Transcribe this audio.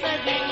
for them.